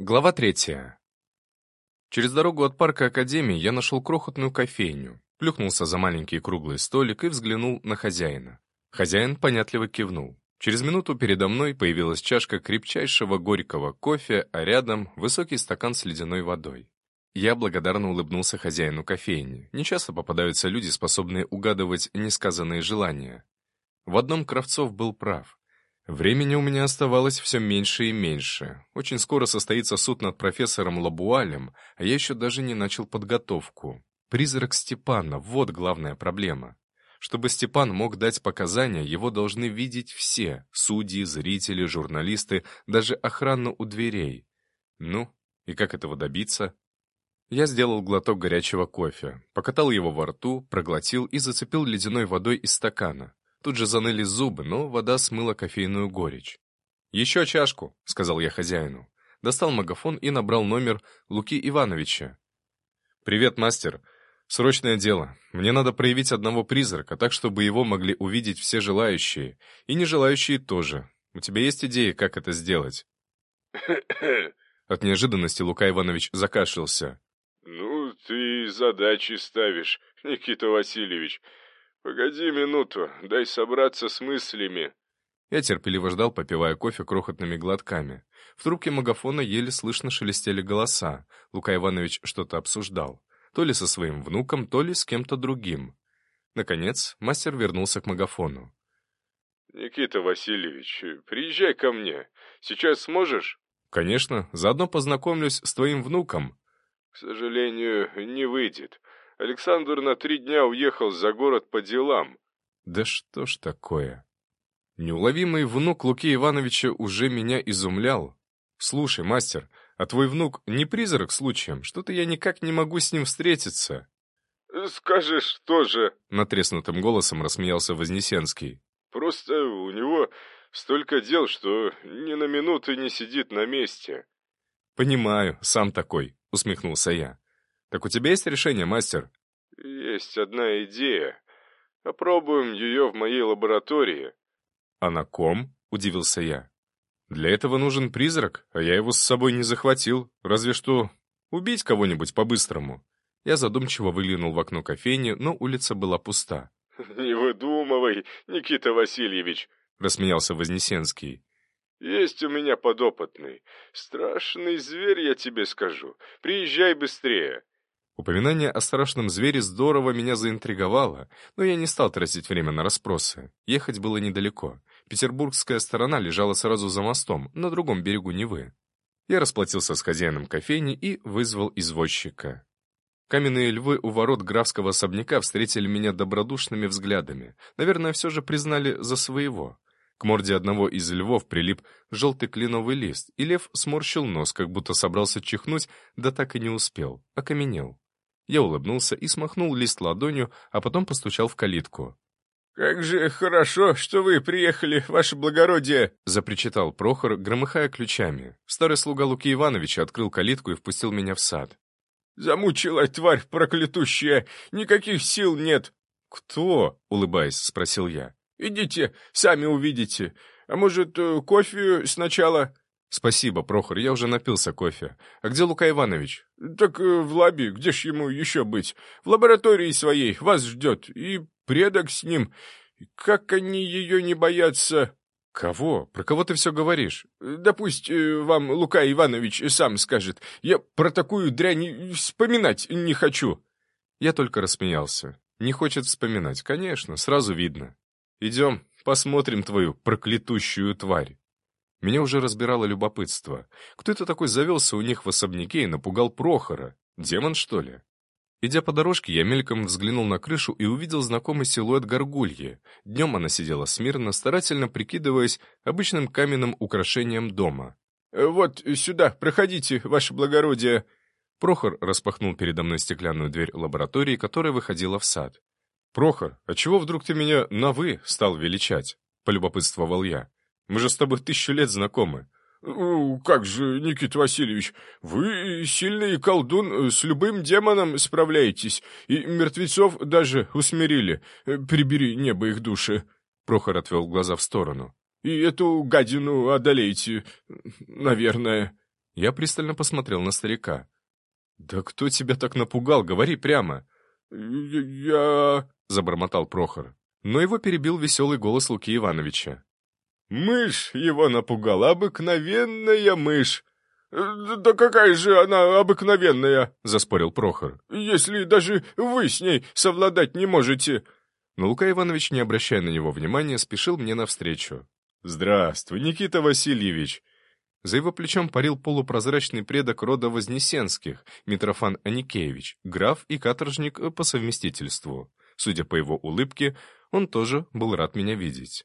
Глава третья. Через дорогу от парка Академии я нашел крохотную кофейню, плюхнулся за маленький круглый столик и взглянул на хозяина. Хозяин понятливо кивнул. Через минуту передо мной появилась чашка крепчайшего горького кофе, а рядом высокий стакан с ледяной водой. Я благодарно улыбнулся хозяину кофейни. Нечасто попадаются люди, способные угадывать несказанные желания. В одном Кравцов был прав. Времени у меня оставалось все меньше и меньше. Очень скоро состоится суд над профессором Лабуалем, а я еще даже не начал подготовку. Призрак Степана — вот главная проблема. Чтобы Степан мог дать показания, его должны видеть все — судьи, зрители, журналисты, даже охрана у дверей. Ну, и как этого добиться? Я сделал глоток горячего кофе, покатал его во рту, проглотил и зацепил ледяной водой из стакана. Тут же заныли зубы, но вода смыла кофейную горечь. «Еще чашку», — сказал я хозяину. Достал магафон и набрал номер Луки Ивановича. «Привет, мастер. Срочное дело. Мне надо проявить одного призрака, так, чтобы его могли увидеть все желающие. И нежелающие тоже. У тебя есть идеи, как это сделать?» От неожиданности Лука Иванович закашлялся. «Ну, ты задачи ставишь, Никита Васильевич. «Погоди минуту, дай собраться с мыслями». Я терпеливо ждал, попивая кофе крохотными глотками. В трубке магафона еле слышно шелестели голоса. Лука Иванович что-то обсуждал. То ли со своим внуком, то ли с кем-то другим. Наконец, мастер вернулся к магафону. «Никита Васильевич, приезжай ко мне. Сейчас сможешь?» «Конечно. Заодно познакомлюсь с твоим внуком». «К сожалению, не выйдет. Александр на три дня уехал за город по делам. Да что ж такое? Неуловимый внук Луки Ивановича уже меня изумлял. Слушай, мастер, а твой внук не призрак случаем? Что-то я никак не могу с ним встретиться. Скажешь тоже. Натреснутым голосом рассмеялся Вознесенский. Просто у него столько дел, что ни на минуту не сидит на месте. Понимаю, сам такой, усмехнулся я. Так у тебя есть решение, мастер? Есть одна идея. Попробуем ее в моей лаборатории. А на ком? Удивился я. Для этого нужен призрак, а я его с собой не захватил. Разве что убить кого-нибудь по-быстрому. Я задумчиво выглянул в окно кофейни, но улица была пуста. «Не выдумывай, Никита Васильевич!» — рассмеялся Вознесенский. «Есть у меня подопытный. Страшный зверь, я тебе скажу. Приезжай быстрее. Упоминание о страшном звере здорово меня заинтриговало, но я не стал тратить время на расспросы. Ехать было недалеко. Петербургская сторона лежала сразу за мостом, на другом берегу Невы. Я расплатился с хозяином кофейни и вызвал извозчика. Каменные львы у ворот графского особняка встретили меня добродушными взглядами. Наверное, все же признали за своего. К морде одного из львов прилип желтый кленовый лист, и лев сморщил нос, как будто собрался чихнуть, да так и не успел, окаменел. Я улыбнулся и смахнул лист ладонью, а потом постучал в калитку. «Как же хорошо, что вы приехали, ваше благородие!» — запричитал Прохор, громыхая ключами. Старый слуга Луки Ивановича открыл калитку и впустил меня в сад. «Замучила тварь проклятущая! Никаких сил нет!» «Кто?» — улыбаясь, спросил я. «Идите, сами увидите. А может, э, кофе сначала?» «Спасибо, Прохор, я уже напился кофе. А где Лука Иванович?» «Так э, в лабе, где ж ему еще быть? В лаборатории своей, вас ждет. И предок с ним. Как они ее не боятся?» «Кого? Про кого ты все говоришь?» «Да пусть э, вам Лука Иванович сам скажет. Я про такую дрянь вспоминать не хочу». Я только рассмеялся. «Не хочет вспоминать, конечно, сразу видно. Идем, посмотрим твою проклятущую тварь». Меня уже разбирало любопытство. Кто это такой завелся у них в особняке и напугал Прохора? Демон, что ли? Идя по дорожке, я мельком взглянул на крышу и увидел знакомый силуэт горгульи. Днем она сидела смирно, старательно прикидываясь обычным каменным украшением дома. «Э, «Вот сюда, проходите, ваше благородие!» Прохор распахнул передо мной стеклянную дверь лаборатории, которая выходила в сад. «Прохор, а чего вдруг ты меня на «вы» стал величать?» — полюбопытствовал я. Мы же с тобой тысячу лет знакомы». «Как же, Никита Васильевич, вы сильный колдун, с любым демоном справляетесь, и мертвецов даже усмирили. Прибери небо их души». Прохор отвел глаза в сторону. «И эту гадину одолеете, наверное». Я пристально посмотрел на старика. «Да кто тебя так напугал? Говори прямо!» «Я...» — забормотал Прохор. Но его перебил веселый голос Луки Ивановича. «Мышь его напугала, обыкновенная мышь!» «Да какая же она обыкновенная!» — заспорил Прохор. «Если даже вы с ней совладать не можете!» Но Лука Иванович, не обращая на него внимания, спешил мне навстречу. «Здравствуй, Никита Васильевич!» За его плечом парил полупрозрачный предок рода Вознесенских, Митрофан Аникеевич, граф и каторжник по совместительству. Судя по его улыбке, он тоже был рад меня видеть.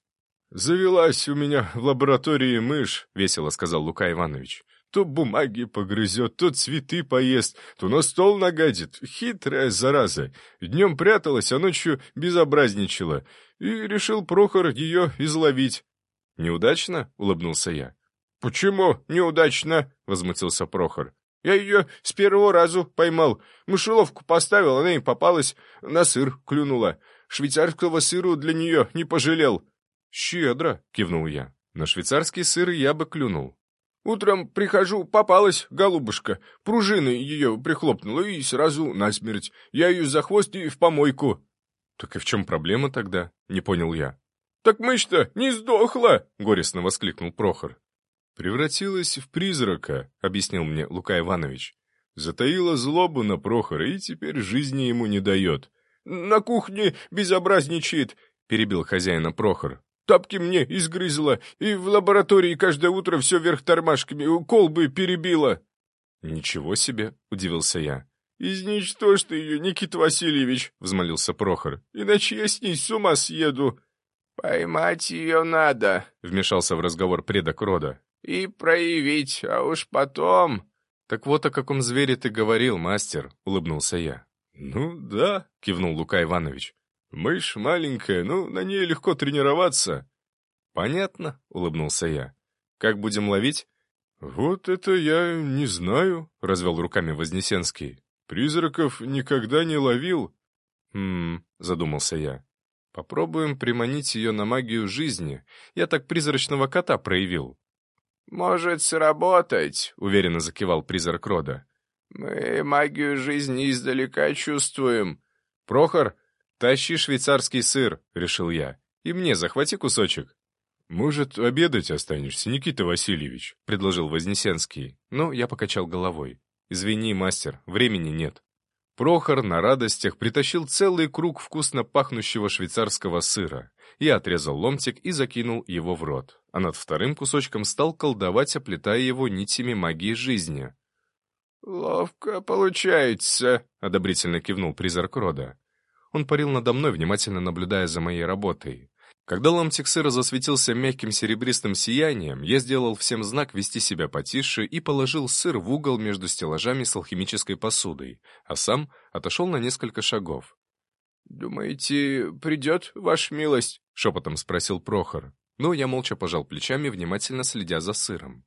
«Завелась у меня в лаборатории мышь», — весело сказал Лука Иванович. «То бумаги погрызет, то цветы поест, то на стол нагадит. Хитрая зараза. Днем пряталась, а ночью безобразничала. И решил Прохор ее изловить». «Неудачно?» — улыбнулся я. «Почему неудачно?» — возмутился Прохор. «Я ее с первого разу поймал. Мышеловку поставил, она и попалась. На сыр клюнула. Швейцарского сыру для нее не пожалел». «Щедро», — кивнул я. «На швейцарский сыр я бы клюнул». «Утром прихожу, попалась голубушка. Пружины ее прихлопнула и сразу насмерть. Я ее за хвост и в помойку». «Так и в чем проблема тогда?» — не понял я. «Так мышь-то не сдохла!» — горестно воскликнул Прохор. «Превратилась в призрака», — объяснил мне Лука Иванович. «Затаила злобу на Прохора и теперь жизни ему не дает». «На кухне безобразничает», — перебил хозяина Прохор. «Тапки мне изгрызла, и в лаборатории каждое утро все вверх тормашками, колбы перебила». «Ничего себе!» — удивился я. «Изничтожь ты ее, Никита Васильевич!» — взмолился Прохор. «Иначе я с ней с ума съеду!» «Поймать ее надо!» — вмешался в разговор предок рода и проявить, а уж потом...» «Так вот о каком звере ты говорил, мастер», — улыбнулся я. «Ну да», — кивнул Лука Иванович. «Мышь маленькая, ну, на ней легко тренироваться». «Понятно», — улыбнулся я. «Как будем ловить?» «Вот это я не знаю», — развел руками Вознесенский. «Призраков никогда не ловил». «Хм», — задумался я. «Попробуем приманить ее на магию жизни. Я так призрачного кота проявил. «Может сработать», — уверенно закивал призрак рода. «Мы магию жизни издалека чувствуем». «Прохор, тащи швейцарский сыр», — решил я. «И мне захвати кусочек». «Может, обедать останешься, Никита Васильевич?» — предложил Вознесенский. Но я покачал головой. «Извини, мастер, времени нет». Прохор на радостях притащил целый круг вкусно пахнущего швейцарского сыра. Я отрезал ломтик и закинул его в рот, а над вторым кусочком стал колдовать, оплетая его нитями магии жизни. «Ловко получается», — одобрительно кивнул призрак рода. Он парил надо мной, внимательно наблюдая за моей работой. Когда ломтик сыра засветился мягким серебристым сиянием, я сделал всем знак вести себя потише и положил сыр в угол между стеллажами с алхимической посудой, а сам отошел на несколько шагов. «Думаете, придет, ваша милость?» — шепотом спросил Прохор. Но я молча пожал плечами, внимательно следя за сыром.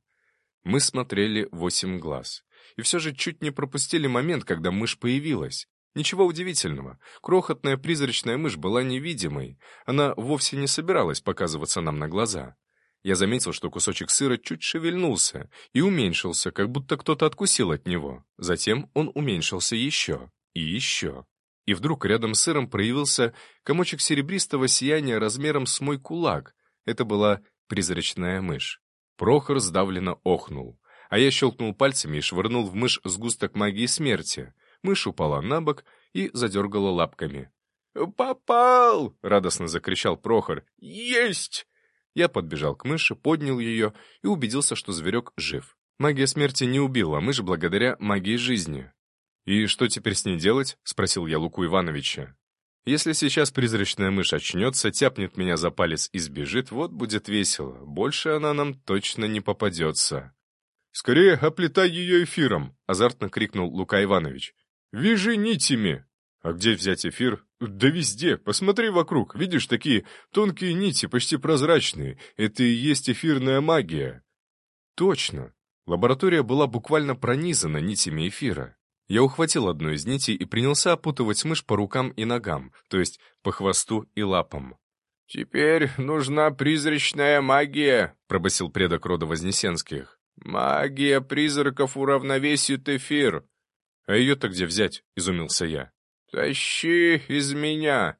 Мы смотрели восемь глаз. И все же чуть не пропустили момент, когда мышь появилась. Ничего удивительного. Крохотная призрачная мышь была невидимой. Она вовсе не собиралась показываться нам на глаза. Я заметил, что кусочек сыра чуть шевельнулся и уменьшился, как будто кто-то откусил от него. Затем он уменьшился еще и еще. И вдруг рядом с сыром проявился комочек серебристого сияния размером с мой кулак. Это была призрачная мышь. Прохор сдавленно охнул, а я щелкнул пальцами и швырнул в мышь сгусток магии смерти — Мышь упала на бок и задергала лапками. «Попал!» — радостно закричал Прохор. «Есть!» Я подбежал к мыши, поднял ее и убедился, что зверек жив. Магия смерти не убила мышь благодаря магии жизни. «И что теперь с ней делать?» — спросил я Луку Ивановича. «Если сейчас призрачная мышь очнется, тяпнет меня за палец и сбежит, вот будет весело. Больше она нам точно не попадется». «Скорее оплетай ее эфиром!» — азартно крикнул Лука Иванович. Вяжи нитями. А где взять эфир? Да везде. Посмотри вокруг. Видишь, такие тонкие нити, почти прозрачные. Это и есть эфирная магия. Точно. Лаборатория была буквально пронизана нитями эфира. Я ухватил одну из нитей и принялся опутывать мышь по рукам и ногам, то есть по хвосту и лапам. «Теперь нужна призрачная магия», — пробасил предок рода Вознесенских. Магия призраков уравновесит эфир. А ее-то где взять? Изумился я. Тащи из меня.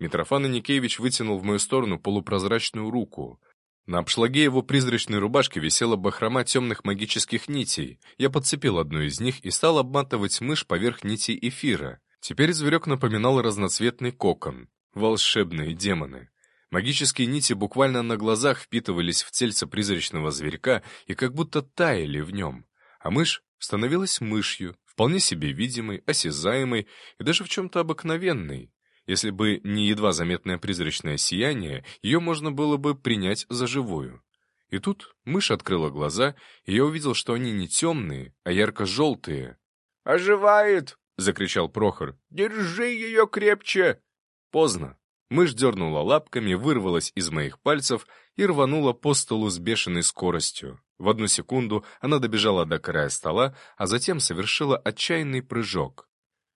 Митрофан Аникеевич вытянул в мою сторону полупрозрачную руку. На обшлаге его призрачной рубашки висела бахрома темных магических нитей. Я подцепил одну из них и стал обматывать мышь поверх нитей эфира. Теперь зверек напоминал разноцветный кокон. Волшебные демоны. Магические нити буквально на глазах впитывались в тельце призрачного зверька и как будто таяли в нем. А мышь становилась мышью, вполне себе видимой, осязаемой и даже в чем-то обыкновенной. Если бы не едва заметное призрачное сияние, ее можно было бы принять за живую. И тут мышь открыла глаза, и я увидел, что они не темные, а ярко-желтые. «Оживает!» — закричал Прохор. «Держи ее крепче!» Поздно. Мышь дернула лапками, вырвалась из моих пальцев и рванула по столу с бешеной скоростью. В одну секунду она добежала до края стола, а затем совершила отчаянный прыжок.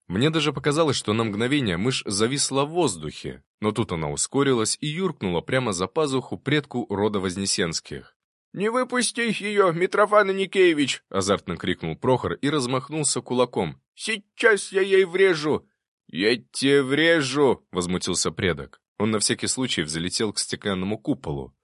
Мне даже показалось, что на мгновение мышь зависла в воздухе, но тут она ускорилась и юркнула прямо за пазуху предку рода Вознесенских. «Не выпусти ее, Митрофан Никеевич!» — азартно крикнул Прохор и размахнулся кулаком. «Сейчас я ей врежу!» «Я тебе врежу!» — возмутился предок. Он на всякий случай взлетел к стеклянному куполу.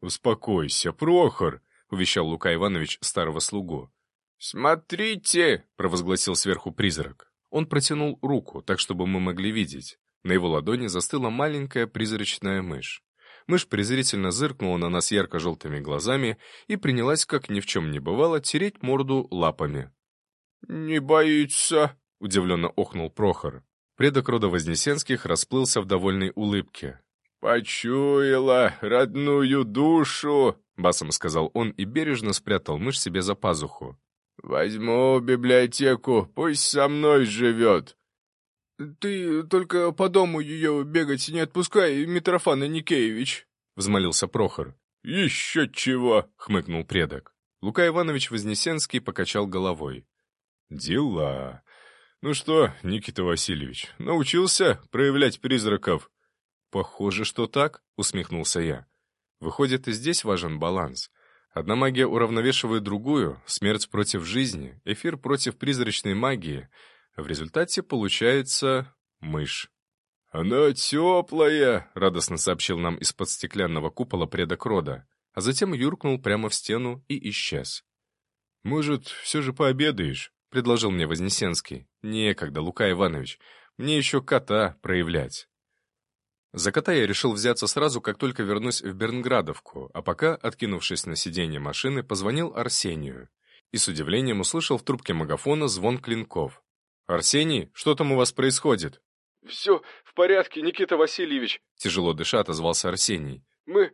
«Успокойся, Прохор!» — увещал Лука Иванович старого слугу. «Смотрите!» — провозгласил сверху призрак. Он протянул руку, так чтобы мы могли видеть. На его ладони застыла маленькая призрачная мышь. Мышь презрительно зыркнула на нас ярко-желтыми глазами и принялась, как ни в чем не бывало, тереть морду лапами. «Не боится?» — удивленно охнул Прохор. Предок рода Вознесенских расплылся в довольной улыбке. «Почуяла родную душу!» — басом сказал он и бережно спрятал мышь себе за пазуху. «Возьму библиотеку, пусть со мной живет». «Ты только по дому ее бегать не отпускай, Митрофан Никеевич», — взмолился Прохор. «Еще чего!» — хмыкнул предок. Лука Иванович Вознесенский покачал головой. «Дела. Ну что, Никита Васильевич, научился проявлять призраков?» «Похоже, что так», — усмехнулся я. «Выходит, и здесь важен баланс. Одна магия уравновешивает другую, смерть против жизни, эфир против призрачной магии. В результате получается мышь. «Она теплая!» — радостно сообщил нам из-под стеклянного купола предок рода, а затем юркнул прямо в стену и исчез. «Может, все же пообедаешь?» — предложил мне Вознесенский. «Некогда, Лука Иванович, мне еще кота проявлять». За кота я решил взяться сразу, как только вернусь в Бернградовку, а пока, откинувшись на сиденье машины, позвонил Арсению. И с удивлением услышал в трубке магафона звон клинков. «Арсений, что там у вас происходит?» «Все в порядке, Никита Васильевич», — тяжело дыша отозвался Арсений. «Мы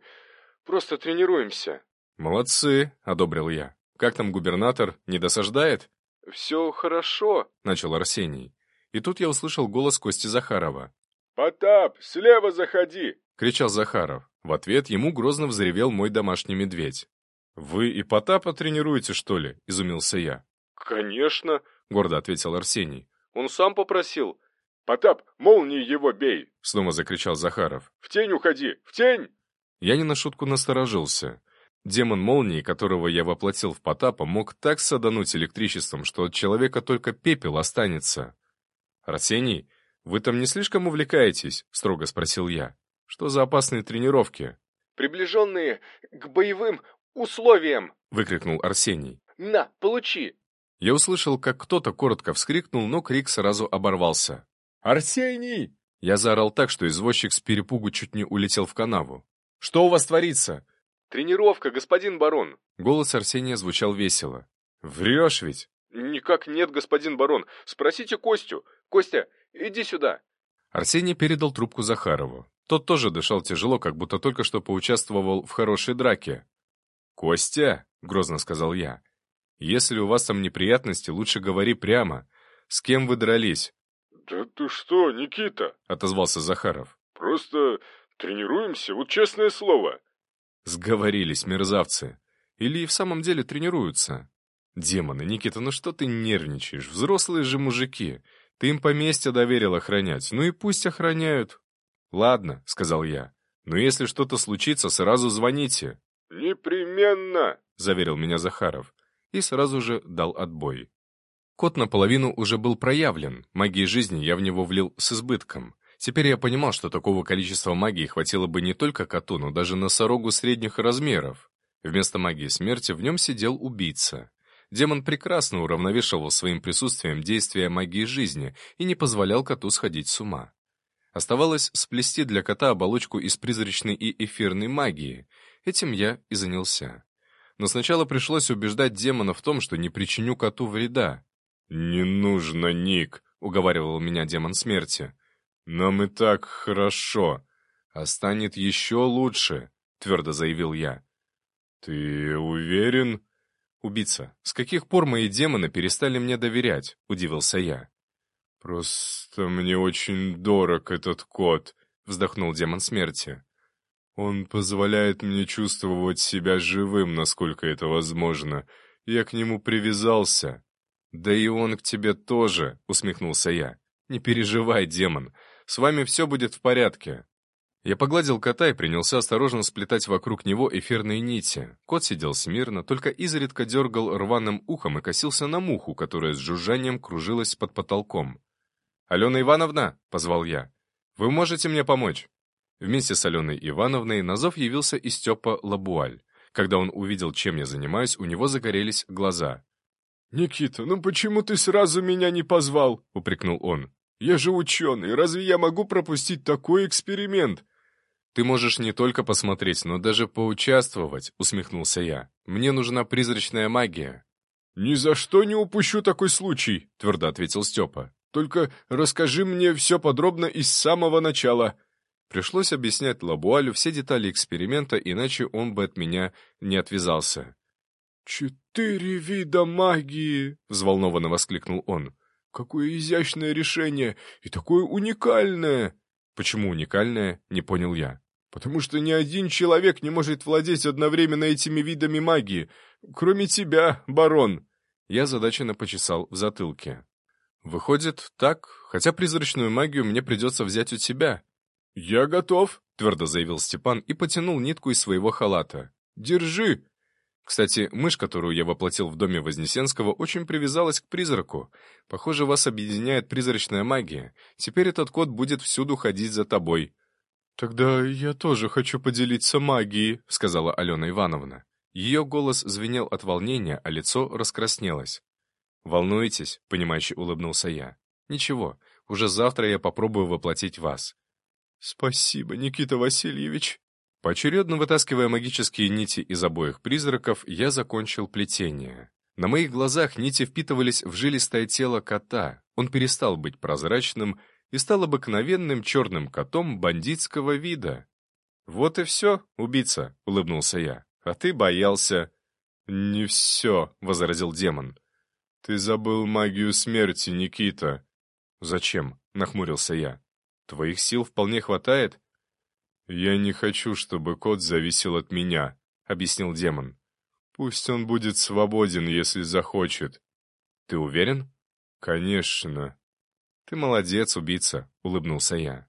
просто тренируемся». «Молодцы», — одобрил я. «Как там губернатор? Не досаждает?» «Все хорошо», — начал Арсений. И тут я услышал голос Кости Захарова. «Потап, слева заходи!» — кричал Захаров. В ответ ему грозно взревел мой домашний медведь. «Вы и Потапа тренируете, что ли?» — изумился я. «Конечно!» — гордо ответил Арсений. «Он сам попросил. Потап, молнией его бей!» — снова закричал Захаров. «В тень уходи! В тень!» Я не на шутку насторожился. Демон молнии, которого я воплотил в Потапа, мог так садануть электричеством, что от человека только пепел останется. «Арсений, «Вы там не слишком увлекаетесь?» — строго спросил я. «Что за опасные тренировки?» «Приближенные к боевым условиям!» — выкрикнул Арсений. «На, получи!» Я услышал, как кто-то коротко вскрикнул, но крик сразу оборвался. «Арсений!» Я заорал так, что извозчик с перепугу чуть не улетел в канаву. «Что у вас творится?» «Тренировка, господин барон!» Голос Арсения звучал весело. «Врешь ведь?» «Никак нет, господин барон. Спросите Костю. Костя, Иди сюда!» Арсений передал трубку Захарову. Тот тоже дышал тяжело, как будто только что поучаствовал в хорошей драке. «Костя», — грозно сказал я, — «если у вас там неприятности, лучше говори прямо. С кем вы дрались?» «Да ты что, Никита?» — отозвался Захаров. «Просто тренируемся, вот честное слово». Сговорились, мерзавцы. Или и в самом деле тренируются. Демоны, Никита, ну что ты нервничаешь? Взрослые же мужики. Ты им поместье доверил охранять, ну и пусть охраняют. Ладно, сказал я, но если что-то случится, сразу звоните. «Непременно!» — заверил меня Захаров. И сразу же дал отбой. Кот наполовину уже был проявлен, магии жизни я в него влил с избытком. Теперь я понимал, что такого количества магии хватило бы не только коту, но даже носорогу средних размеров. Вместо магии смерти в нем сидел убийца. Демон прекрасно уравновешивал своим присутствием действия магии жизни и не позволял коту сходить с ума. Оставалось сплести для кота оболочку из призрачной и эфирной магии. Этим я и занялся. Но сначала пришлось убеждать демона в том, что не причиню коту вреда. «Не нужно, Ник», — уговаривал меня демон смерти. «Нам и так хорошо, а станет еще лучше», — твердо заявил я. «Ты уверен?» «Убийца, с каких пор мои демоны перестали мне доверять?» — удивился я. «Просто мне очень дорог этот кот», — вздохнул демон смерти. «Он позволяет мне чувствовать себя живым, насколько это возможно. Я к нему привязался». «Да и он к тебе тоже», — усмехнулся я. «Не переживай, демон, с вами все будет в порядке. Я погладил кота и принялся осторожно сплетать вокруг него эфирные нити. Кот сидел смирно, только изредка дергал рваным ухом и косился на муху, которая с жужжанием кружилась под потолком. «Алена Ивановна!» — позвал я. «Вы можете мне помочь?» Вместе с Аленой Ивановной на зов явился и Степа Лабуаль. Когда он увидел, чем я занимаюсь, у него загорелись глаза. «Никита, ну почему ты сразу меня не позвал?» — упрекнул он. «Я же ученый, разве я могу пропустить такой эксперимент?» «Ты можешь не только посмотреть, но даже поучаствовать», — усмехнулся я. «Мне нужна призрачная магия». «Ни за что не упущу такой случай», — твердо ответил Степа. «Только расскажи мне все подробно и с самого начала». Пришлось объяснять Лабуалю все детали эксперимента, иначе он бы от меня не отвязался. «Четыре вида магии!» — взволнованно воскликнул он. «Какое изящное решение и такое уникальное!» «Почему уникальное?» — не понял я. «Потому что ни один человек не может владеть одновременно этими видами магии, кроме тебя, барон!» Я задаченно почесал в затылке. «Выходит, так, хотя призрачную магию мне придется взять у тебя». «Я готов», — твердо заявил Степан и потянул нитку из своего халата. «Держи!» Кстати, мышь, которую я воплотил в доме Вознесенского, очень привязалась к призраку. Похоже, вас объединяет призрачная магия. Теперь этот кот будет всюду ходить за тобой». «Тогда я тоже хочу поделиться магией», — сказала Алена Ивановна. Ее голос звенел от волнения, а лицо раскраснелось. «Волнуетесь?» — понимающе улыбнулся я. «Ничего, уже завтра я попробую воплотить вас». «Спасибо, Никита Васильевич», Поочередно вытаскивая магические нити из обоих призраков, я закончил плетение. На моих глазах нити впитывались в жилистое тело кота. Он перестал быть прозрачным и стал обыкновенным черным котом бандитского вида. «Вот и все, убийца», — улыбнулся я. «А ты боялся». «Не все», — возразил демон. «Ты забыл магию смерти, Никита». «Зачем?» — нахмурился я. «Твоих сил вполне хватает?» «Я не хочу, чтобы кот зависел от меня», — объяснил демон. «Пусть он будет свободен, если захочет». «Ты уверен?» «Конечно». «Ты молодец, убийца», — улыбнулся я.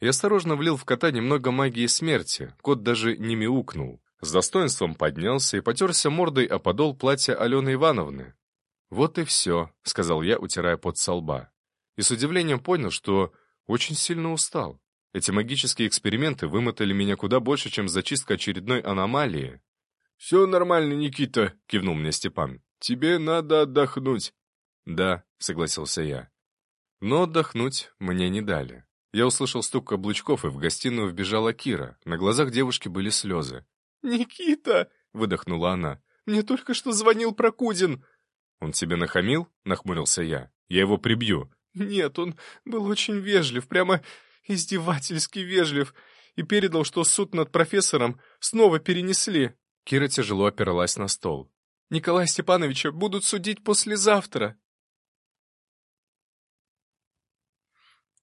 Я осторожно влил в кота немного магии смерти, кот даже не мяукнул. С достоинством поднялся и потерся мордой о подол платья Алены Ивановны. «Вот и все», — сказал я, утирая пот со лба. И с удивлением понял, что очень сильно устал. Эти магические эксперименты вымотали меня куда больше, чем зачистка очередной аномалии. «Все нормально, Никита», — кивнул мне Степан. «Тебе надо отдохнуть». «Да», — согласился я. Но отдохнуть мне не дали. Я услышал стук каблучков, и в гостиную вбежала Кира. На глазах девушки были слезы. «Никита!» — выдохнула она. «Мне только что звонил Прокудин». «Он тебе нахамил?» — нахмурился я. «Я его прибью». «Нет, он был очень вежлив, прямо издевательски вежлив, и передал, что суд над профессором снова перенесли. Кира тяжело опиралась на стол. «Николая Степановича будут судить послезавтра».